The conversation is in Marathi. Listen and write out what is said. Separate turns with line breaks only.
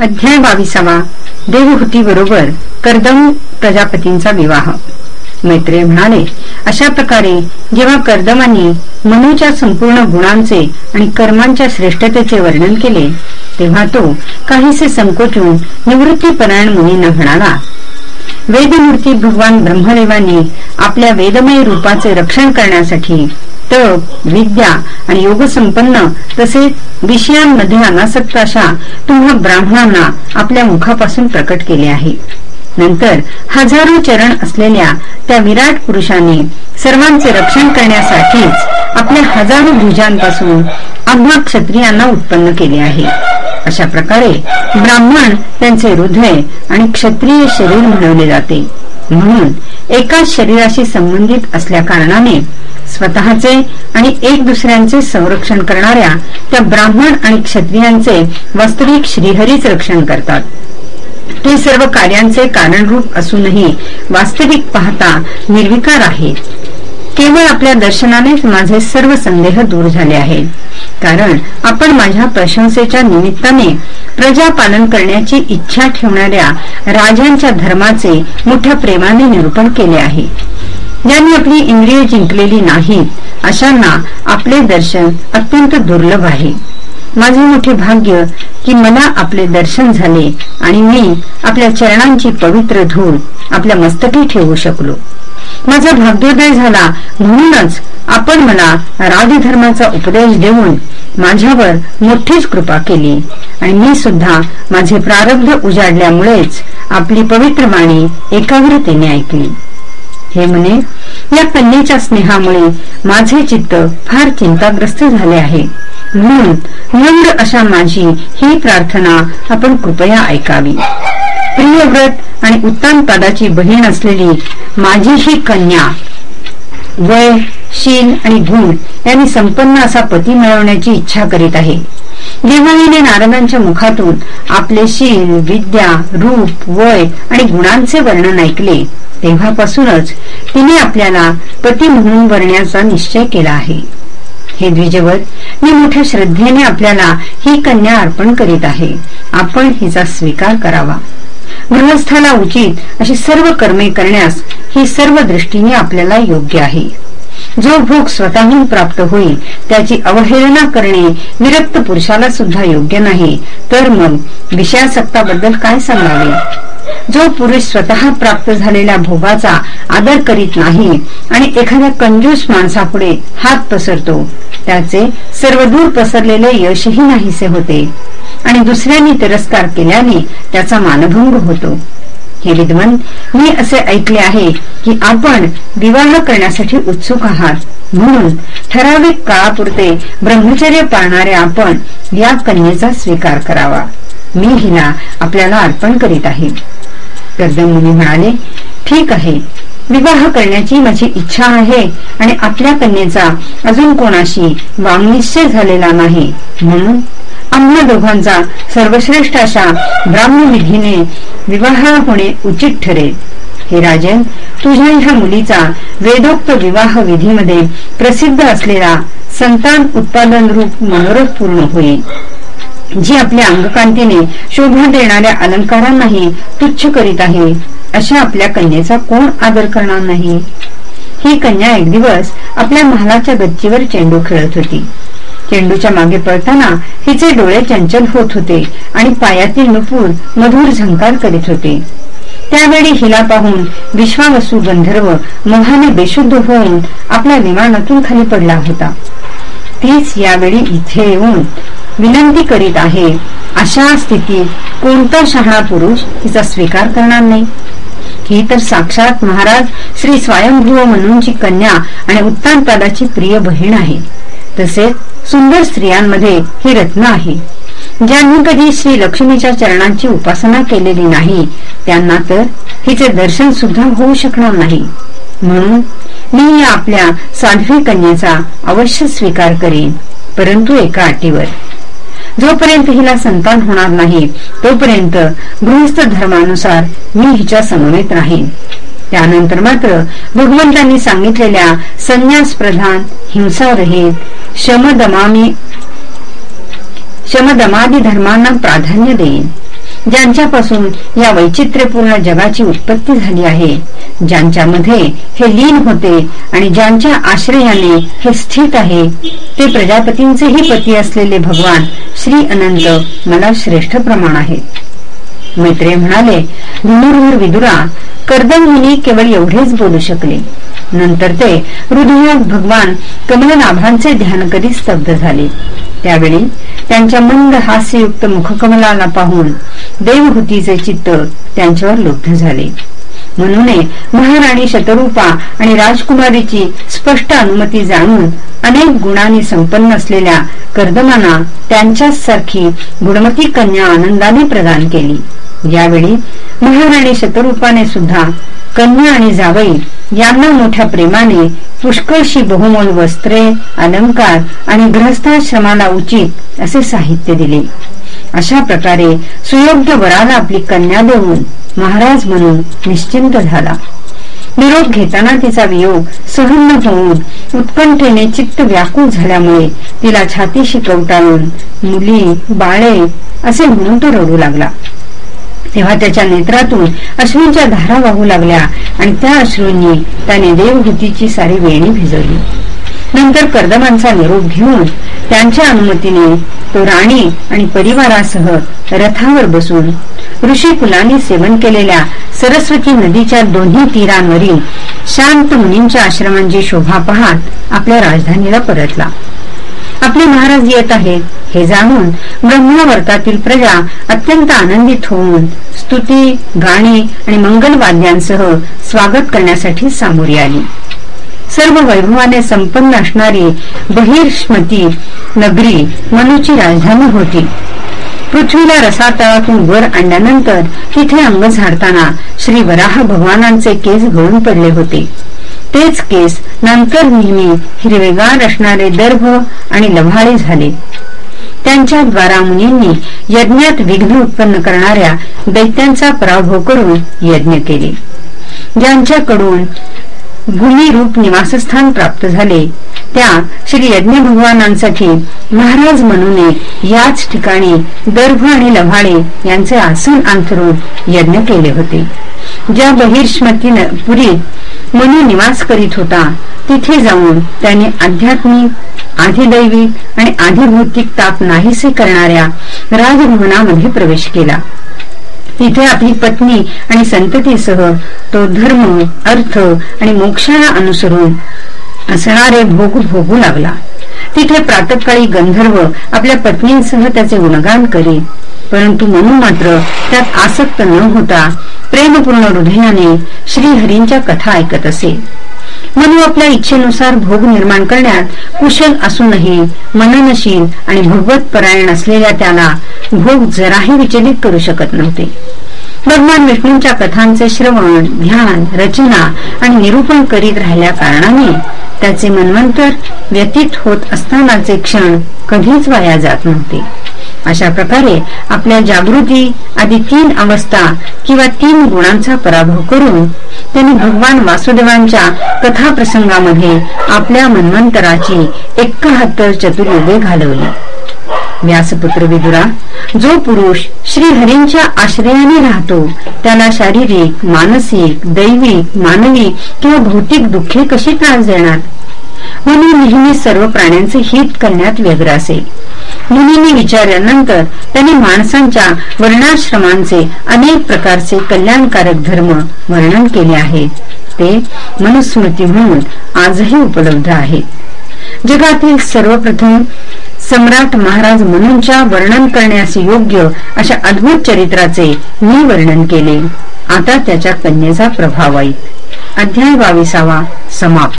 अध्याय बावीसावा. देवहूती बरोबर कर्दम प्रजापतींचा विवाह. मैत्रेय म्हणाले अशा प्रकारे जेव्हा कर्दमांनी मनूच्या संपूर्ण गुणांचे आणि कर्मांच्या श्रेष्ठतेचे वर्णन केले तेव्हा तो काहीसे संकोचून निवृत्तीपरायण मुनींना म्हणाला वेदमूर्ती भगवान ब्रह्मदेवांनी आपल्या वेदमय रूपाचे रक्षण करण्यासाठी तप विद्या आणि योगसंपन्न तसेच विषयांमध्ये अनासक्त अशा तुम्हा ब्राह्मणांना आपल्या मुखापासून प्रकट केले आहे. नंतर हजारो चरण असलेल्या त्या विराट पुरुषांनी सर्वांचे रक्षण करण्यासाठीच आपल्या हजारो भुजांपासून आम्हा क्षत्रियांना उत्पन्न केले आहे. अशा प्रकारे ब्राह्मण त्यांचे हृदय आणि क्षत्रिय शरीर म्हणवले जाते. म्हणून एकाच शरीराशी संबंधित असल्या कारणाने स्वतःचे आणि एक दुसऱ्यांचे संरक्षण करणाऱ्या त्या ब्राह्मण आणि क्षत्रियांचे वास्तविक श्रीहरीच रक्षण करतात. ते सर्व कार्यांचे कारणरूप असूनही वास्तविक पाहता निर्विकार आहेत केवळ आपल्या दर्शनानेच माझे सर्व संदेह दूर झाले आहेत कारण आपण माझ्या प्रशंसेच्या निमित्ताने प्रजा पालन करण्याची इच्छा ठेवणाऱ्या राजांच्या धर्माचे मोठ्या प्रेमाने निरूपण केले आहे. ज्यांनी आपली इंद्रिय जिंकलेली नाहीत अशांना आपले दर्शन अत्यंत दुर्लभ आहे. माझे मोठे भाग्य की मला आपले दर्शन झाले आणि मी आपल्या चरणांची पवित्र धूळ आपल्या मस्तकी ठेवू शकलो. माझा भाग्योदय झाला म्हणूनच आपण मला राजधर्माचा उपदेश देऊन माझ्यावर मोठीच कृपा केली आणि मी सुद्धा माझे प्रारब्ध उजाडल्यामुळेच आपली पवित्र वाणी एकाग्रतेने ऐकली. हे म्हणे या कन्येच्या स्नेहामुळे माझे चित्त फार चिंताग्रस्त झाले आहे. म्हणून नम्र अशा माझी ही प्रार्थना आपण कृपया ऐकावी. प्रियव्रत आणि उत्तम पदाची बहीण असलेली माझी ही कन्या वय शील आणि गुण यांनी संपन्न असा पती मिळवण्याची इच्छा करीत आहे. जेव्हा हिने नारदांच्या मुखातून आपले शील विद्या रूप वय आणि गुणांचे वर्णन ऐकले. तेव्हापासूनच तिने आपल्याला पती म्हणून वरण्याचा निश्चय केला आहे. हे द्विजवर मी मोठ्या श्रद्धेने आपल्याला ही कन्या अर्पण करीत आहे. आपण हिचा स्वीकार करावा. गृहस्थाला उचित अशी सर्व कर्मे करण्यास ही सर्व दृष्टीने आपल्याला योग्य आहे. जो भोग स्वतःहून प्राप्त होईल त्याची अवहेलना करणे विरक्त पुरुषाला सुद्धा योग्य नाही. तर मग विषयासक्ताबद्दल काय सांगावे? जो पुरुष स्वतः प्राप्त झालेल्या भोगाचा आदर करीत नाही आणि एखाद्या कंजूस माणसापुढे हात पसरतो त्याचे सर्वदूर पसरलेले यशही नाहीसे होते. आणि दुसऱ्यांनी तिरस्कार केल्याने त्याचा मानभंग होतो. हे विद्वन मी असे ऐकले आहे की आपण विवाह करण्यासाठी उत्सुक आहात. म्हणून ठराविक काळापुरते ब्रह्मचर्य पाळणारे आपण या कन्येचा स्वीकार करावा. मी हिला आपल्याला अर्पण करीत आहे. कर्दम म्हणाले ठीक आहे. विवाह करण्याची माझी इच्छा आहे आणि आपल्या कन्येचा अजून कोणाशी वांगनिश्चय झालेला नाही. म्हणून आम्हा दोघांचा सर्वश्रेष्ठ अशा ब्राह्मविधीने विवाह होणे उचित ठरेल. हे राजन तुझ्या ह्या मुलीचा वेदोक्त विवाह विधीमध्ये प्रसिद्ध असलेला संतान उत्पादन रूप मनोरथ पूर्ण होईल. जी आपल्या अंगकांतीने शोभा देणाऱ्या अलंकारांनाही तुच्छ करीत आहे अशा आपल्या कन्येचा कोण आदर करणार नाही? ही कन्या एक दिवस आपल्या महालाच्या गच्चीवर चेंडू खेळत होती. चेंडूच्या मागे पळताना हिचे डोळे चंचल होत होते आणि पायातील नुपूर मधुर झंकार करीत होते. त्यावेळी हिला पाहून विश्वावसू गंधर्व मोहाने बेशुद्ध होऊन आपल्या विमानातून खाली पडला होता. तीच यावेळी इथे येऊन विनंती करीत आहे अशा स्थितीत कोणता शहाणा पुरुष हिचा स्वीकार करणार नाही? ही तर साक्षात महाराज श्री स्वयंभूव म्हणूनची कन्या आणि उत्तान पदाची प्रिय बहीण आहे. तसेच सुंदर स्त्रियांमध्ये ही रत्न आहे. ज्यांनी कधी श्री लक्ष्मीच्या चरणांची उपासना केलेली नाही त्यांना तर हिचे दर्शन सुद्धा होऊ शकणार नाही. म्हणून मी या आपल्या साध्वी कन्याचा अवश्य स्वीकार करेन परंतु एका अटीवर. जोपर्यंत हिला संतान होणार नाही तोपर्यंत गृहस्थ धर्मानुसार मी हिच्या समवेत राहीन. त्यानंतर मात्र भगवंतांनी सांगितलेल्या संन्यास प्रधान हिंसारहित शमदमामी शमदमादी धर्मांना प्राधान्य देईन. ज्यांच्यापासून या वैचित्र्यपूर्ण जगाची उत्पत्ती झाली आहे. ज्यांच्यामध्ये हे लीन होते आणि ज्यांच्या आश्रयाने हे स्थित आहे ते प्रजापतींचेही पती असलेले भगवान श्री अनंत मला श्रेष्ठ प्रमाण आहे मैत्रे म्हणाले धनुर्धर विदुरा कर्दमुनी केवळ एवढेच बोलू शकले. नंतर ते हृदयात भगवान कमलनाभांचे ध्यान कधी स्तब्ध झाले. त्यावेळी त्यांच्या मंद हास्ययुक्त मुखकमलाला पाहून देवहूतीचे चित्त त्यांच्यावर लुब्ध झाले. म्हणून महाराणी शतरूपा आणि राजकुमारीची स्पष्ट अनुमती जाणून अनेक गुणांनी संपन्न असलेल्या कर्दमाना त्यांच्याच सारखी गुणमती कन्या आनंदाने प्रदान केली. यावेळी महाराणी शतरूपाने सुद्धा कन्या आणि जावई यांना मोठ्या प्रेमाने पुष्कळशी बहुमोल वस्त्रे अलंकार आणि ग्रहस्थाश्रमाला उचित असे साहित्य दिले. अशा प्रकारे सुयोग्य वराला आपली कन्या देऊन महाराज म्हणून निश्चिंत झाला. निरोप घेताना तिचा वियोग सहन होऊन उत्कंठेने चित्त व्याकुळ झाल्यामुळे तिला छातीशी कवटाळून मुली बाळे असे म्हणून तो रडू लागला. तेव्हा त्याच्या नेत्रातून अश्रूंच्या धारा वाहू लागल्या आणि त्या अश्रूंनी त्याने देवहूतीची सारी वेणी भिजवली. नंतर कर्दमांचा निरोप घेऊन त्यांच्या अनुमतीने तो राणी आणि परिवारासह रथावर बसून ऋषी कुलांनी सेवन केलेल्या सरस्वती नदीच्या दोन्ही तीरांवरील शांत मुनींच्या आश्रमांची शोभा पाहत आपल्या राजधानीला परतला. आपले महाराज येत आहेत हे जाणून ब्रह्मावर्तातील प्रजा अत्यंत आनंदित होऊन स्तुती गाणी आणि मंगलवाद्यांसह स्वागत करण्यासाठी सामोरी आली. सर्व वैभवाने संपन्न असणारी बहिर्ष्मती नगरी मनुची राजधानी होती. पृथ्वीला रसातळातून वर आणल्यानंतर तिथे अंग झाडताना श्री वराह भगवानांचे केस गळून पडले होते. तेच केस नंतर नेहमी हिरवेगार असणारे दर्भ आणि लभाळे झाले. त्यांच्या द्वारा मुनींनी यज्ञात विघ्न उत्पन्न करणाऱ्या दैत्यांचा पराभव करून यज्ञ केले. ज्यांच्याकडून गुणीरूप निवासस्थान प्राप्त झाले. त्या श्री यज्ञ भगवानांसाठी महाराज म्हणून याच ठिकाणी दर्भ आणि लव्हाळे यांचे आसन अंथरून यज्ञ केले होते. ज्या बहिर्ष्मती पुरीत मनु निवास करीत होता तिथे जाऊन त्याने आध्यात्मिक आधिदैविक आणि आधिभौतिक ताप नाहीसे करणाऱ्या राजभवनामध्ये प्रवेश केला. तिथे आपली पत्नी आणि संततीसह तो धर्म अर्थ आणि मोक्षाला अनुसरून असणारे भोग भोगू लागला. तिथे प्रातकाळी गंधर्व आपल्या पत्नींसह त्याचे गुणगान करी. परंतु मनु मात्र त्यात आसक्त न होता प्रेमपूर्ण हृदयाने श्रीहरींच्या कथा ऐकत असे. मनू आपल्या इच्छेनुसार भोग निर्माण करण्यात कुशल असूनही मननशील आणि भगवत परायण असलेल्या त्याला भोग जराही विचलित करू शकत नव्हते. भगवान विष्णूंच्या कथांचे श्रवण ध्यान रचना आणि निरूपण करीत राहिल्या कारणाने त्याचे मनवंतर व्यतीत होत असतानाचे क्षण कधीच वाया जात नव्हते. अशा प्रकारे आपल्या जागृती आदी तीन अवस्था किंवा तीन गुणांचा पराभव करून त्यांनी भगवान वासुदेवांच्या कथा प्रसंगामध्ये आपल्या मनवंतराची एकाहत्तर चतुर्युगे घालवली. व्यासपुत्र विदुरा जो पुरुष श्रीहरींच्या आश्रयाने राहतो त्याला शारीरिक मानसिक दैविक मानवी किंवा भौतिक दुःखे कशी त्रास देणार? म्हणून नेहमी सर्व प्राण्यांचे हित करण्यात व्यग्र असेल मुनींनी विचारल्यानंतर त्याने माणसांच्या वर्णाश्रमांचे अनेक प्रकारचे कल्याणकारक धर्म वर्णन केले आहे. ते मनुस्मृती म्हणून आजही उपलब्ध आहे जगातील सर्वप्रथम सम्राट महाराज म्हणूनच्या वर्णन करण्यास योग्य अशा अद्भुत चरित्राचे मी वर्णन केले. आता त्याच्या कन्येचा प्रभाव आहे. अध्याय बावीसावा समाप्त.